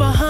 behind